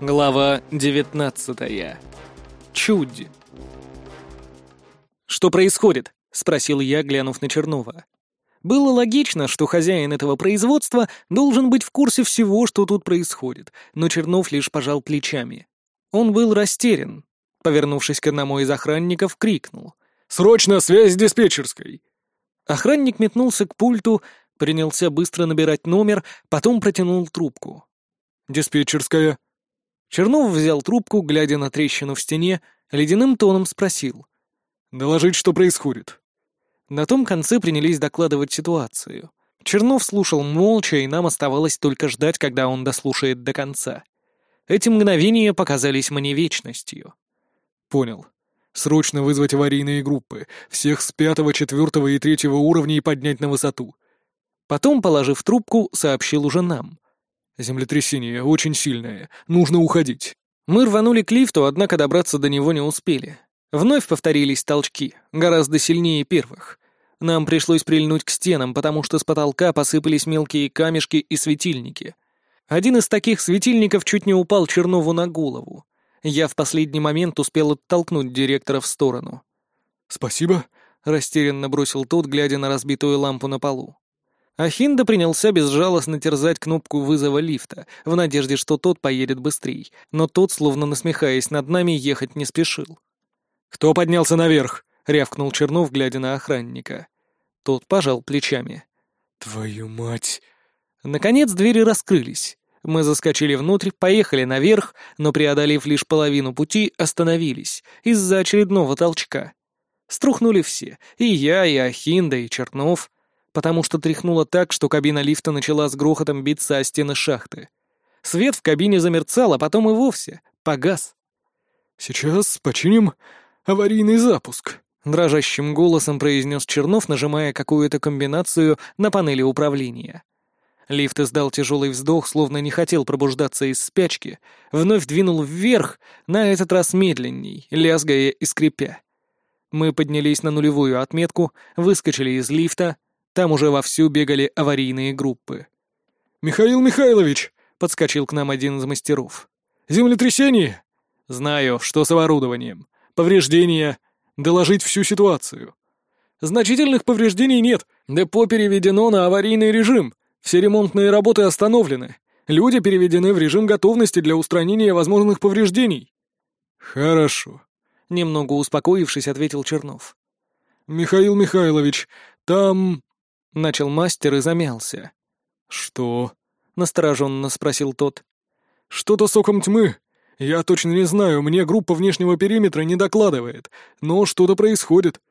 Глава 19. Чудь. «Что происходит?» — спросил я, глянув на Чернова. Было логично, что хозяин этого производства должен быть в курсе всего, что тут происходит, но Чернов лишь пожал плечами. Он был растерян. Повернувшись к одному из охранников, крикнул. «Срочно связь с диспетчерской!» Охранник метнулся к пульту, принялся быстро набирать номер, потом протянул трубку. «Диспетчерская», Чернов взял трубку, глядя на трещину в стене, ледяным тоном спросил. «Доложить, что происходит». На том конце принялись докладывать ситуацию. Чернов слушал молча, и нам оставалось только ждать, когда он дослушает до конца. Эти мгновения показались мне вечностью. «Понял. Срочно вызвать аварийные группы. Всех с пятого, четвертого и третьего уровней поднять на высоту». Потом, положив трубку, сообщил уже нам. «Землетрясение очень сильное. Нужно уходить». Мы рванули к лифту, однако добраться до него не успели. Вновь повторились толчки, гораздо сильнее первых. Нам пришлось прильнуть к стенам, потому что с потолка посыпались мелкие камешки и светильники. Один из таких светильников чуть не упал Чернову на голову. Я в последний момент успел оттолкнуть директора в сторону. «Спасибо», — растерянно бросил тот, глядя на разбитую лампу на полу. Ахинда принялся безжалостно терзать кнопку вызова лифта, в надежде, что тот поедет быстрей, но тот, словно насмехаясь над нами, ехать не спешил. «Кто поднялся наверх?» — рявкнул Чернов, глядя на охранника. Тот пожал плечами. «Твою мать!» Наконец двери раскрылись. Мы заскочили внутрь, поехали наверх, но, преодолев лишь половину пути, остановились из-за очередного толчка. Струхнули все — и я, и Ахинда, и Чернов — потому что тряхнуло так, что кабина лифта начала с грохотом биться о стены шахты. Свет в кабине замерцал, а потом и вовсе погас. «Сейчас починим аварийный запуск», — дрожащим голосом произнес Чернов, нажимая какую-то комбинацию на панели управления. Лифт издал тяжелый вздох, словно не хотел пробуждаться из спячки, вновь двинул вверх, на этот раз медленней, лязгая и скрипя. Мы поднялись на нулевую отметку, выскочили из лифта, там уже вовсю бегали аварийные группы. «Михаил Михайлович!» — подскочил к нам один из мастеров. «Землетрясение!» «Знаю, что с оборудованием. Повреждения. Доложить всю ситуацию». «Значительных повреждений нет. Депо переведено на аварийный режим. Все ремонтные работы остановлены. Люди переведены в режим готовности для устранения возможных повреждений». «Хорошо», — немного успокоившись, ответил Чернов. «Михаил Михайлович, там...» Начал мастер и замялся. «Что?» — настороженно спросил тот. «Что-то соком тьмы. Я точно не знаю, мне группа внешнего периметра не докладывает, но что-то происходит».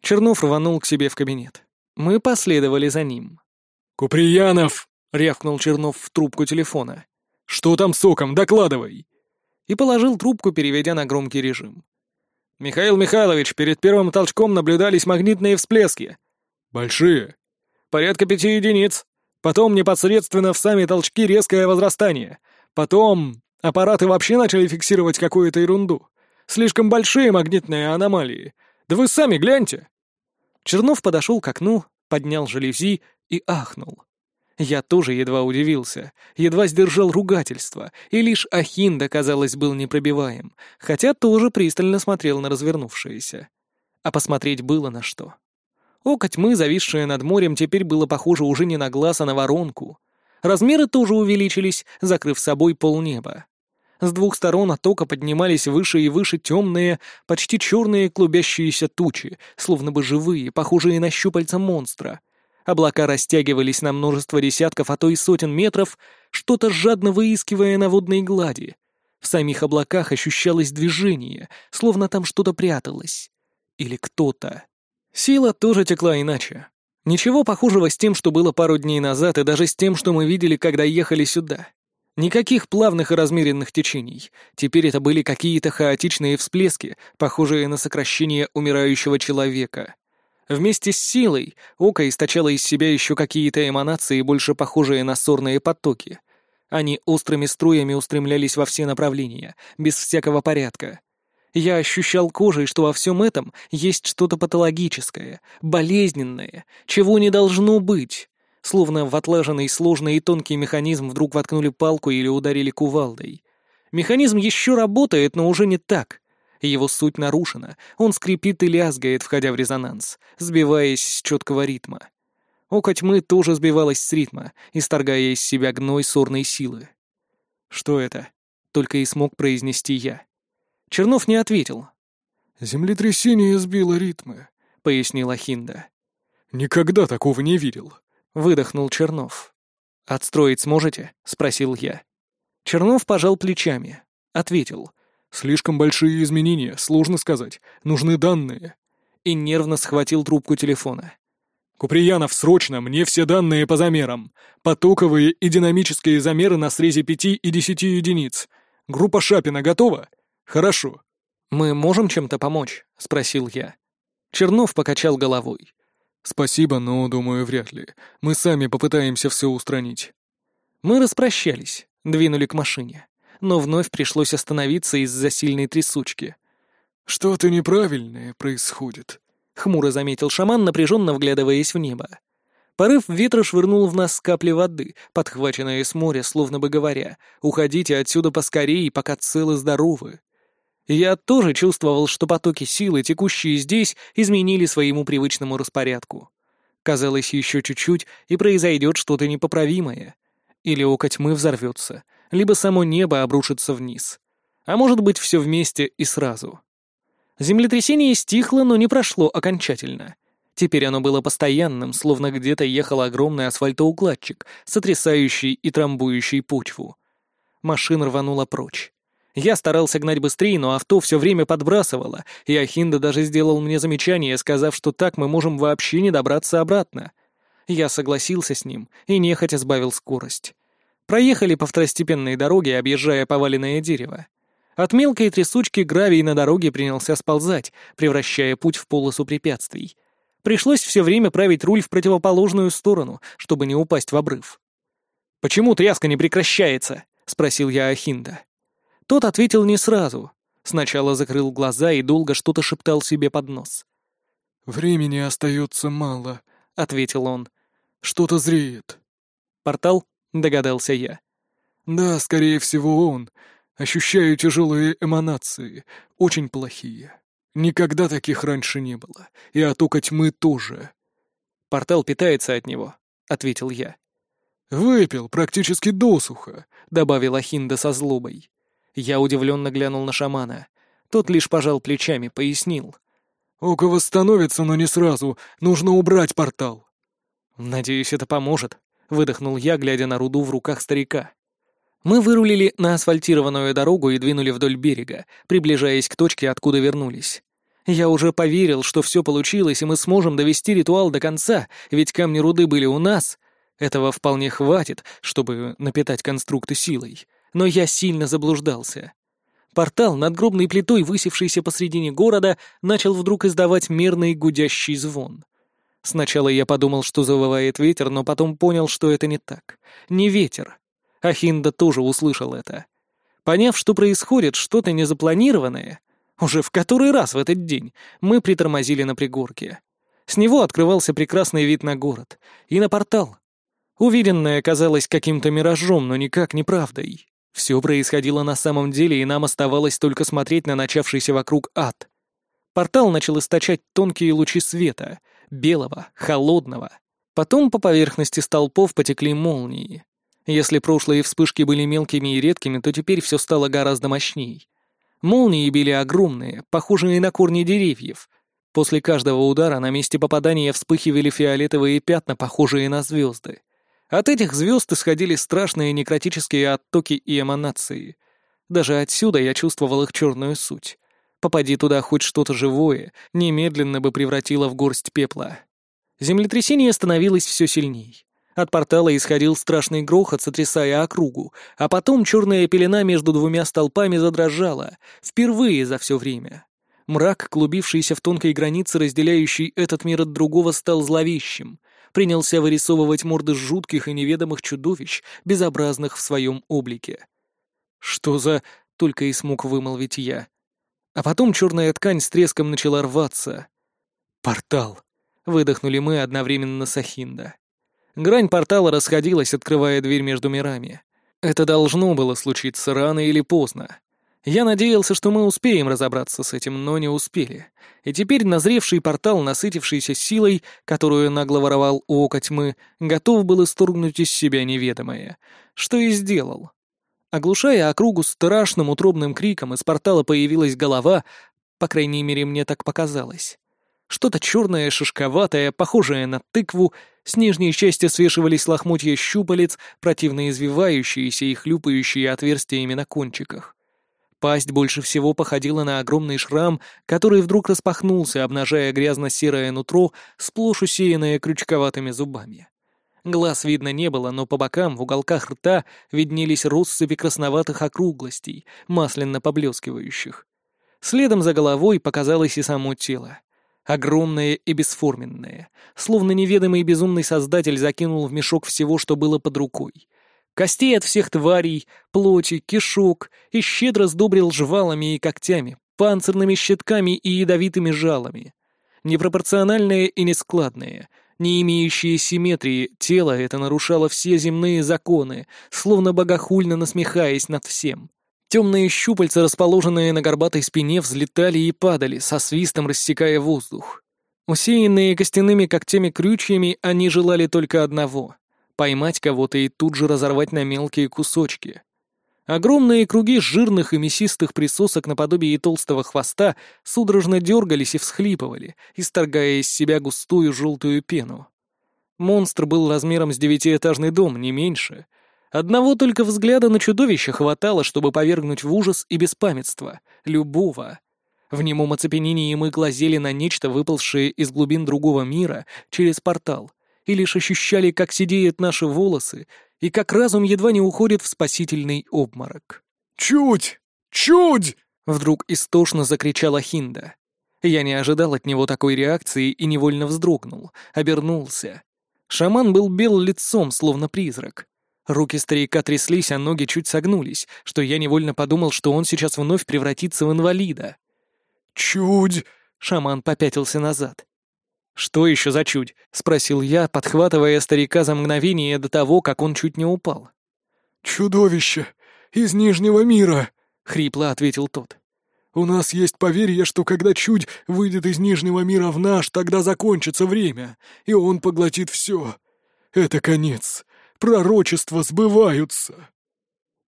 Чернов рванул к себе в кабинет. Мы последовали за ним. «Куприянов!» — рявкнул Чернов в трубку телефона. «Что там соком? Докладывай!» И положил трубку, переведя на громкий режим. «Михаил Михайлович, перед первым толчком наблюдались магнитные всплески». «Большие?» Порядка пяти единиц. Потом непосредственно в сами толчки резкое возрастание. Потом аппараты вообще начали фиксировать какую-то ерунду. Слишком большие магнитные аномалии. Да вы сами гляньте!» Чернов подошел к окну, поднял жалюзи и ахнул. Я тоже едва удивился, едва сдержал ругательство, и лишь Ахинда, казалось, был непробиваем, хотя тоже пристально смотрел на развернувшееся. А посмотреть было на что. Око тьмы, зависшее над морем, теперь было похоже уже не на глаз, а на воронку. Размеры тоже увеличились, закрыв собой полнеба. С двух сторон от ока поднимались выше и выше темные, почти черные клубящиеся тучи, словно бы живые, похожие на щупальца монстра. Облака растягивались на множество десятков, а то и сотен метров, что-то жадно выискивая на водной глади. В самих облаках ощущалось движение, словно там что-то пряталось. Или кто-то. Сила тоже текла иначе. Ничего похожего с тем, что было пару дней назад, и даже с тем, что мы видели, когда ехали сюда. Никаких плавных и размеренных течений. Теперь это были какие-то хаотичные всплески, похожие на сокращение умирающего человека. Вместе с силой око источало из себя еще какие-то эманации, больше похожие на сорные потоки. Они острыми струями устремлялись во все направления, без всякого порядка. Я ощущал кожей, что во всем этом есть что-то патологическое, болезненное, чего не должно быть. Словно в отлаженный сложный и тонкий механизм вдруг воткнули палку или ударили кувалдой. Механизм еще работает, но уже не так. Его суть нарушена, он скрипит и лязгает, входя в резонанс, сбиваясь с четкого ритма. Око тьмы тоже сбивалось с ритма, исторгая из себя гной сорной силы. «Что это?» — только и смог произнести я. Чернов не ответил. «Землетрясение сбило ритмы», — пояснила Хинда. «Никогда такого не видел», — выдохнул Чернов. «Отстроить сможете?» — спросил я. Чернов пожал плечами. Ответил. «Слишком большие изменения, сложно сказать. Нужны данные». И нервно схватил трубку телефона. «Куприянов, срочно, мне все данные по замерам. Потоковые и динамические замеры на срезе пяти и десяти единиц. Группа Шапина готова? Хорошо». «Мы можем чем-то помочь?» — спросил я. Чернов покачал головой. «Спасибо, но, думаю, вряд ли. Мы сами попытаемся все устранить». Мы распрощались, двинули к машине, но вновь пришлось остановиться из-за сильной трясучки. «Что-то неправильное происходит», — хмуро заметил шаман, напряженно вглядываясь в небо. Порыв ветра швырнул в нас капли воды, подхваченные с моря, словно бы говоря, «Уходите отсюда поскорее, пока целы здоровы». Я тоже чувствовал, что потоки силы, текущие здесь, изменили своему привычному распорядку. Казалось, еще чуть-чуть, и произойдет что-то непоправимое. Или око тьмы взорвется, либо само небо обрушится вниз. А может быть, все вместе и сразу. Землетрясение стихло, но не прошло окончательно. Теперь оно было постоянным, словно где-то ехал огромный асфальтоукладчик, сотрясающий и трамбующий почву. Машина рванула прочь. Я старался гнать быстрее, но авто все время подбрасывало, и Ахинда даже сделал мне замечание, сказав, что так мы можем вообще не добраться обратно. Я согласился с ним и нехотя сбавил скорость. Проехали по второстепенной дороге, объезжая поваленное дерево. От мелкой трясучки гравий на дороге принялся сползать, превращая путь в полосу препятствий. Пришлось все время править руль в противоположную сторону, чтобы не упасть в обрыв. «Почему тряска не прекращается?» — спросил я Ахинда. Тот ответил не сразу. Сначала закрыл глаза и долго что-то шептал себе под нос. «Времени остается мало», — ответил он. «Что-то зреет». «Портал?» — догадался я. «Да, скорее всего, он. Ощущаю тяжелые эманации, очень плохие. Никогда таких раньше не было. И от ока тьмы тоже». «Портал питается от него», — ответил я. «Выпил практически досуха», — добавила Хинда со злобой. Я удивленно глянул на шамана. Тот лишь пожал плечами, пояснил. «Око восстановится, но не сразу. Нужно убрать портал». «Надеюсь, это поможет», — выдохнул я, глядя на руду в руках старика. Мы вырулили на асфальтированную дорогу и двинули вдоль берега, приближаясь к точке, откуда вернулись. Я уже поверил, что все получилось, и мы сможем довести ритуал до конца, ведь камни руды были у нас. Этого вполне хватит, чтобы напитать конструкты силой но я сильно заблуждался. Портал, над гробной плитой, высевшийся посредине города, начал вдруг издавать мерный гудящий звон. Сначала я подумал, что завывает ветер, но потом понял, что это не так. Не ветер. Ахинда тоже услышал это. Поняв, что происходит что-то незапланированное, уже в который раз в этот день мы притормозили на пригорке. С него открывался прекрасный вид на город и на портал. Увиденное казалось каким-то миражом, но никак не правдой. Все происходило на самом деле, и нам оставалось только смотреть на начавшийся вокруг ад. Портал начал источать тонкие лучи света, белого, холодного. Потом по поверхности столпов потекли молнии. Если прошлые вспышки были мелкими и редкими, то теперь все стало гораздо мощней. Молнии били огромные, похожие на корни деревьев. После каждого удара на месте попадания вспыхивали фиолетовые пятна, похожие на звезды. От этих звезд исходили страшные некротические оттоки и эманации. Даже отсюда я чувствовал их черную суть. Попади туда хоть что-то живое, немедленно бы превратило в горсть пепла. Землетрясение становилось все сильней. От портала исходил страшный грохот, сотрясая округу, а потом черная пелена между двумя столпами задрожала, впервые за все время. Мрак, клубившийся в тонкой границе, разделяющей этот мир от другого, стал зловещим, принялся вырисовывать морды жутких и неведомых чудовищ, безобразных в своем облике. «Что за...» — только и смог вымолвить я. А потом черная ткань с треском начала рваться. «Портал!» — выдохнули мы одновременно с Ахинда. Грань портала расходилась, открывая дверь между мирами. Это должно было случиться рано или поздно. Я надеялся, что мы успеем разобраться с этим, но не успели. И теперь назревший портал, насытившийся силой, которую нагло воровал у ока тьмы, готов был исторгнуть из себя неведомое. Что и сделал. Оглушая округу страшным утробным криком, из портала появилась голова, по крайней мере, мне так показалось. Что-то черное, шишковатое, похожее на тыкву, с нижней части свешивались лохмотья щупалец, противно извивающиеся и хлюпающие отверстиями на кончиках. Пасть больше всего походила на огромный шрам, который вдруг распахнулся, обнажая грязно-серое нутро, сплошь усеянное крючковатыми зубами. Глаз видно не было, но по бокам, в уголках рта, виднелись россыпи красноватых округлостей, масляно поблескивающих. Следом за головой показалось и само тело. Огромное и бесформенное, словно неведомый безумный создатель закинул в мешок всего, что было под рукой — Костей от всех тварей, плоти, кишок и щедро сдобрил жвалами и когтями, панцирными щитками и ядовитыми жалами. Непропорциональное и нескладное, не имеющее симметрии, тело это нарушало все земные законы, словно богохульно насмехаясь над всем. Темные щупальца, расположенные на горбатой спине, взлетали и падали, со свистом рассекая воздух. Усеянные костяными когтями-крючьями, они желали только одного поймать кого-то и тут же разорвать на мелкие кусочки. Огромные круги жирных и мясистых присосок наподобие толстого хвоста судорожно дергались и всхлипывали, исторгая из себя густую желтую пену. Монстр был размером с девятиэтажный дом, не меньше. Одного только взгляда на чудовище хватало, чтобы повергнуть в ужас и беспамятство. Любого. В немом оцепенении мы глазели на нечто, выползшее из глубин другого мира через портал, и лишь ощущали, как сидеют наши волосы и как разум едва не уходит в спасительный обморок. «Чуть! Чуть!» — вдруг истошно закричала Хинда. Я не ожидал от него такой реакции и невольно вздрогнул, обернулся. Шаман был бел лицом, словно призрак. Руки старика тряслись, а ноги чуть согнулись, что я невольно подумал, что он сейчас вновь превратится в инвалида. «Чудь!» — шаман попятился назад. «Что еще за чудь?» — спросил я, подхватывая старика за мгновение до того, как он чуть не упал. «Чудовище! Из Нижнего мира!» — хрипло ответил тот. «У нас есть поверье, что когда чудь выйдет из Нижнего мира в наш, тогда закончится время, и он поглотит все. Это конец. Пророчества сбываются!»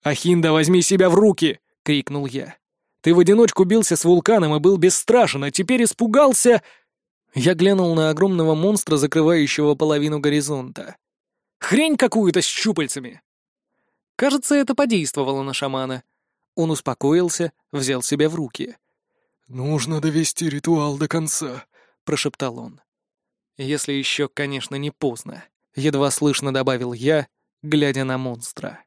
«Ахинда, возьми себя в руки!» — крикнул я. «Ты в одиночку бился с вулканом и был бесстрашен, а теперь испугался...» Я глянул на огромного монстра, закрывающего половину горизонта. «Хрень какую-то с щупальцами!» Кажется, это подействовало на шамана. Он успокоился, взял себя в руки. «Нужно довести ритуал до конца», — прошептал он. «Если еще, конечно, не поздно», — едва слышно добавил я, глядя на монстра.